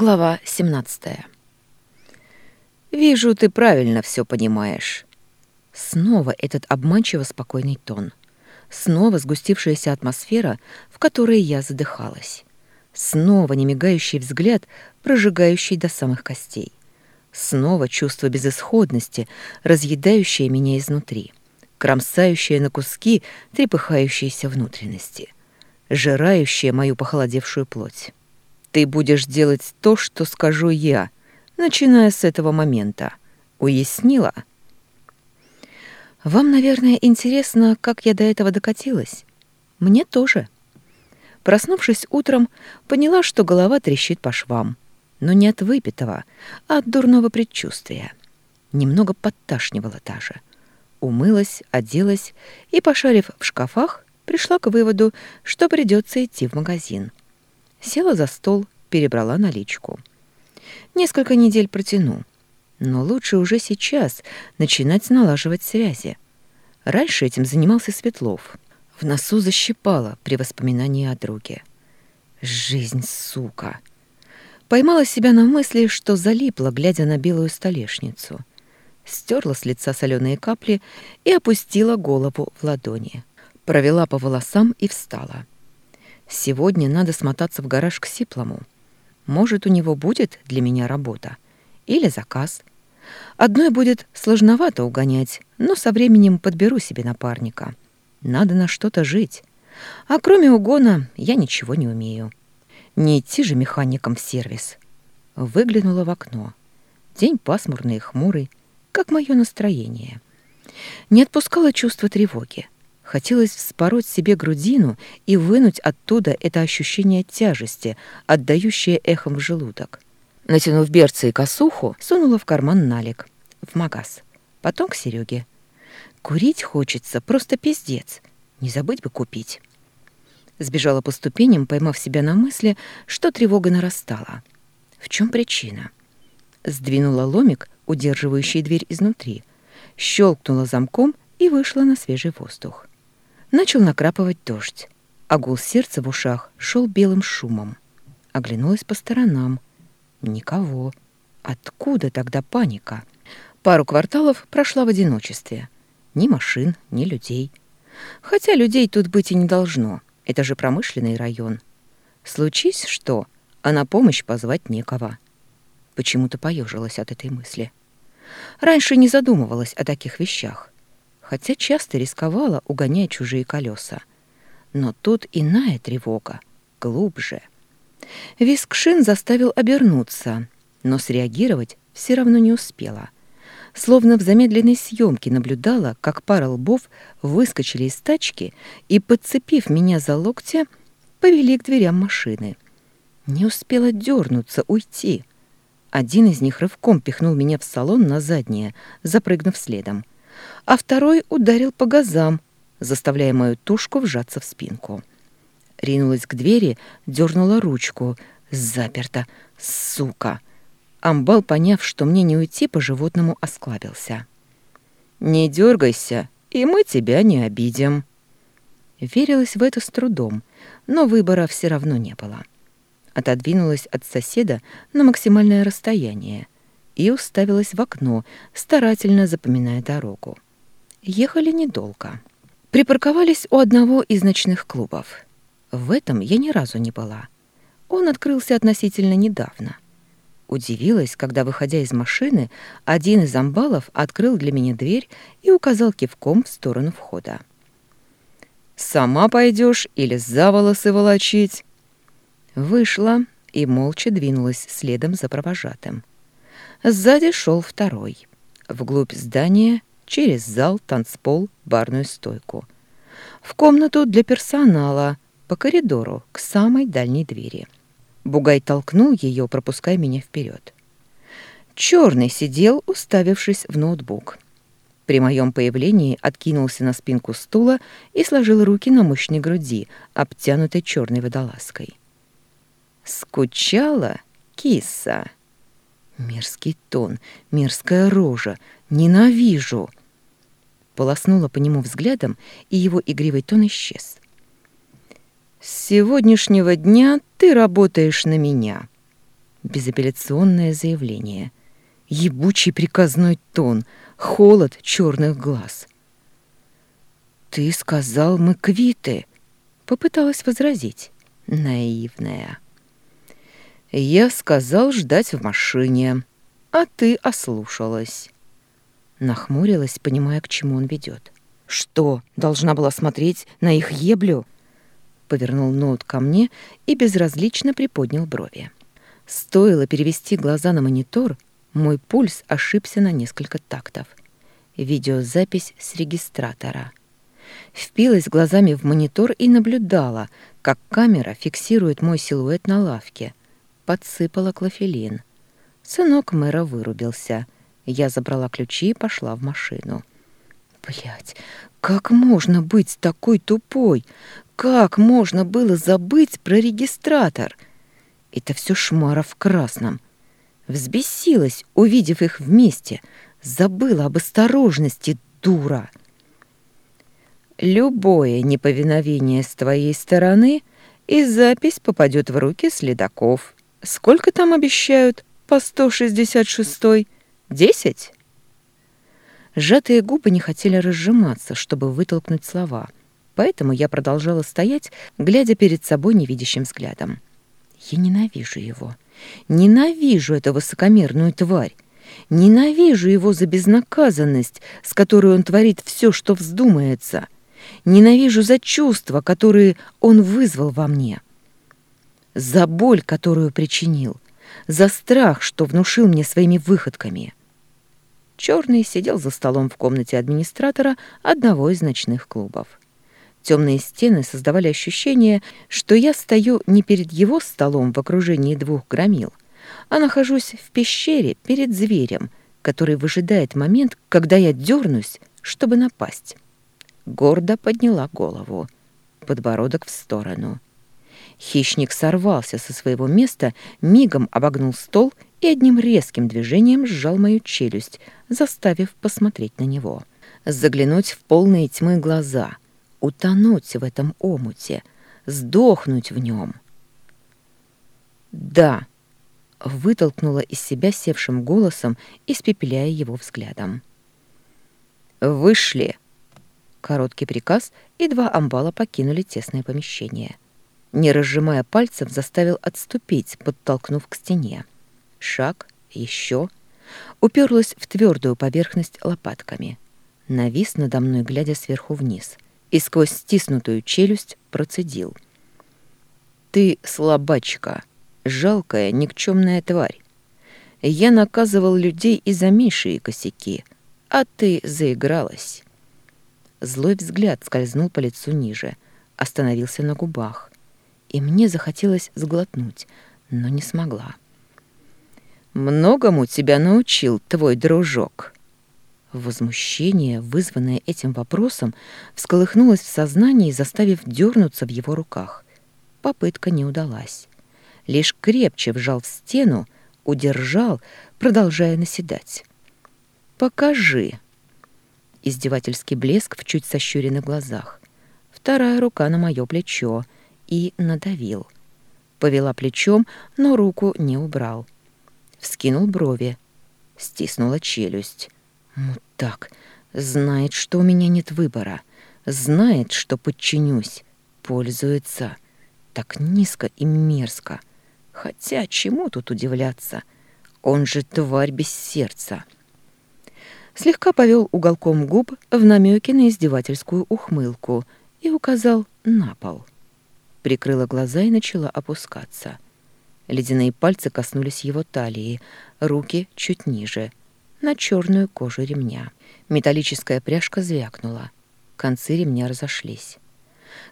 Глава 17. «Вижу, ты правильно все понимаешь». Снова этот обманчиво спокойный тон. Снова сгустившаяся атмосфера, в которой я задыхалась. Снова немигающий взгляд, прожигающий до самых костей. Снова чувство безысходности, разъедающее меня изнутри, кромсающее на куски трепыхающиеся внутренности, жирающее мою похолодевшую плоть. Ты будешь делать то, что скажу я, начиная с этого момента. Уяснила? Вам, наверное, интересно, как я до этого докатилась. Мне тоже. Проснувшись утром, поняла, что голова трещит по швам. Но не от выпитого, а от дурного предчувствия. Немного подташнивала даже. Умылась, оделась и, пошарив в шкафах, пришла к выводу, что придется идти в магазин. Села за стол, перебрала наличку. Несколько недель протяну. Но лучше уже сейчас начинать налаживать связи. Раньше этим занимался Светлов. В носу защипало при воспоминании о друге. Жизнь, сука! Поймала себя на мысли, что залипла, глядя на белую столешницу. Стерла с лица соленые капли и опустила голову в ладони. Провела по волосам и встала. — Сегодня надо смотаться в гараж к Сиплому. Может, у него будет для меня работа. Или заказ. Одной будет сложновато угонять, но со временем подберу себе напарника. Надо на что-то жить. А кроме угона я ничего не умею. Не идти же механиком в сервис. Выглянула в окно. День пасмурный и хмурый, как мое настроение. Не отпускало чувство тревоги. Хотелось вспороть себе грудину и вынуть оттуда это ощущение тяжести, отдающее эхом в желудок. Натянув берцы и косуху, сунула в карман налик. В магаз. Потом к Сереге. Курить хочется, просто пиздец. Не забыть бы купить. Сбежала по ступеням, поймав себя на мысли, что тревога нарастала. В чем причина? Сдвинула ломик, удерживающий дверь изнутри, щелкнула замком и вышла на свежий воздух. Начал накрапывать дождь, а гул сердца в ушах шел белым шумом. Оглянулась по сторонам. Никого. Откуда тогда паника? Пару кварталов прошла в одиночестве. Ни машин, ни людей. Хотя людей тут быть и не должно. Это же промышленный район. Случись что, а на помощь позвать некого. Почему-то поежилась от этой мысли. Раньше не задумывалась о таких вещах хотя часто рисковала, угоняя чужие колеса. Но тут иная тревога, глубже. Виск шин заставил обернуться, но среагировать все равно не успела. Словно в замедленной съемке наблюдала, как пара лбов выскочили из тачки и, подцепив меня за локти, повели к дверям машины. Не успела дернуться, уйти. Один из них рывком пихнул меня в салон на заднее, запрыгнув следом а второй ударил по газам, заставляя мою тушку вжаться в спинку. Ринулась к двери, дернула ручку. Заперта. Сука! Амбал, поняв, что мне не уйти, по-животному осклабился. «Не дергайся, и мы тебя не обидим». Верилась в это с трудом, но выбора все равно не было. Отодвинулась от соседа на максимальное расстояние — и уставилась в окно, старательно запоминая дорогу. Ехали недолго. Припарковались у одного из ночных клубов. В этом я ни разу не была. Он открылся относительно недавно. Удивилась, когда, выходя из машины, один из амбалов открыл для меня дверь и указал кивком в сторону входа. «Сама пойдешь или за волосы волочить?» Вышла и молча двинулась следом за провожатым. Сзади шел второй. Вглубь здания, через зал, танцпол, барную стойку. В комнату для персонала, по коридору, к самой дальней двери. Бугай толкнул ее, пропуская меня вперед. Черный сидел, уставившись в ноутбук. При моем появлении откинулся на спинку стула и сложил руки на мощной груди, обтянутой черной водолазкой. «Скучала, киса?» Мерзкий тон, мерзкая рожа. Ненавижу. Полоснула по нему взглядом, и его игривый тон исчез. С сегодняшнего дня ты работаешь на меня. Безапелляционное заявление. Ебучий приказной тон, холод черных глаз. «Ты сказал, мы квиты!» — попыталась возразить. Наивная. «Я сказал ждать в машине, а ты ослушалась». Нахмурилась, понимая, к чему он ведет. «Что, должна была смотреть на их еблю?» Повернул ноут ко мне и безразлично приподнял брови. Стоило перевести глаза на монитор, мой пульс ошибся на несколько тактов. Видеозапись с регистратора. Впилась глазами в монитор и наблюдала, как камера фиксирует мой силуэт на лавке. Подсыпала клофелин. Сынок мэра вырубился. Я забрала ключи и пошла в машину. Блять, как можно быть такой тупой? Как можно было забыть про регистратор? Это все шмара в красном. Взбесилась, увидев их вместе. Забыла об осторожности, дура. Любое неповиновение с твоей стороны, и запись попадет в руки следаков. Сколько там обещают по 166-й? Десять? Сжатые губы не хотели разжиматься, чтобы вытолкнуть слова, поэтому я продолжала стоять, глядя перед собой невидящим взглядом. Я ненавижу его. Ненавижу эту высокомерную тварь. Ненавижу его за безнаказанность, с которой он творит все, что вздумается. Ненавижу за чувства, которые он вызвал во мне. За боль, которую причинил. За страх, что внушил мне своими выходками. Черный сидел за столом в комнате администратора одного из ночных клубов. Темные стены создавали ощущение, что я стою не перед его столом в окружении двух громил, а нахожусь в пещере перед зверем, который выжидает момент, когда я дернусь, чтобы напасть. Гордо подняла голову, подбородок в сторону. Хищник сорвался со своего места, мигом обогнул стол и одним резким движением сжал мою челюсть, заставив посмотреть на него. Заглянуть в полные тьмы глаза, утонуть в этом омуте, сдохнуть в нем. «Да», — вытолкнула из себя севшим голосом, испепеляя его взглядом. «Вышли!» Короткий приказ, и два амбала покинули тесное помещение. Не разжимая пальцев, заставил отступить, подтолкнув к стене. Шаг, еще. Уперлась в твердую поверхность лопатками. Навис надо мной, глядя сверху вниз. И сквозь стиснутую челюсть процедил. «Ты слабачка, жалкая, никчемная тварь. Я наказывал людей и за меньшие косяки, а ты заигралась». Злой взгляд скользнул по лицу ниже, остановился на губах. И мне захотелось сглотнуть, но не смогла. Многому тебя научил твой дружок». Возмущение, вызванное этим вопросом, всколыхнулось в сознании, заставив дернуться в его руках. Попытка не удалась. Лишь крепче вжал в стену, удержал, продолжая наседать. «Покажи!» Издевательский блеск в чуть сощуренных глазах. Вторая рука на мое плечо и надавил. Повела плечом, но руку не убрал. — вскинул брови, стиснула челюсть. Мутак, знает, что у меня нет выбора, знает, что подчинюсь, пользуется. Так низко и мерзко. Хотя чему тут удивляться? Он же тварь без сердца. Слегка повел уголком губ в намеке на издевательскую ухмылку и указал на пол. Прикрыла глаза и начала опускаться — Ледяные пальцы коснулись его талии, руки чуть ниже, на черную кожу ремня. Металлическая пряжка звякнула. Концы ремня разошлись.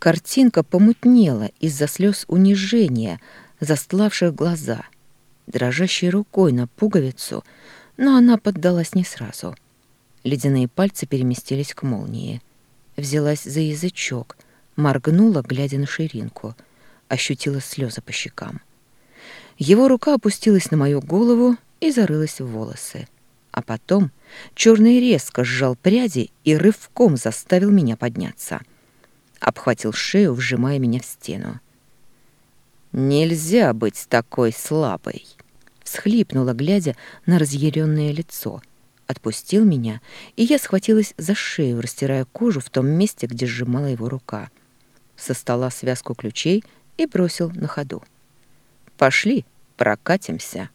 Картинка помутнела из-за слез унижения, застлавших глаза. Дрожащей рукой на пуговицу, но она поддалась не сразу. Ледяные пальцы переместились к молнии. Взялась за язычок, моргнула, глядя на ширинку, ощутила слезы по щекам. Его рука опустилась на мою голову и зарылась в волосы. А потом черный резко сжал пряди и рывком заставил меня подняться. Обхватил шею, вжимая меня в стену. «Нельзя быть такой слабой!» Всхлипнула, глядя на разъяренное лицо. Отпустил меня, и я схватилась за шею, растирая кожу в том месте, где сжимала его рука со стола связку ключей и бросил на ходу. «Пошли, прокатимся».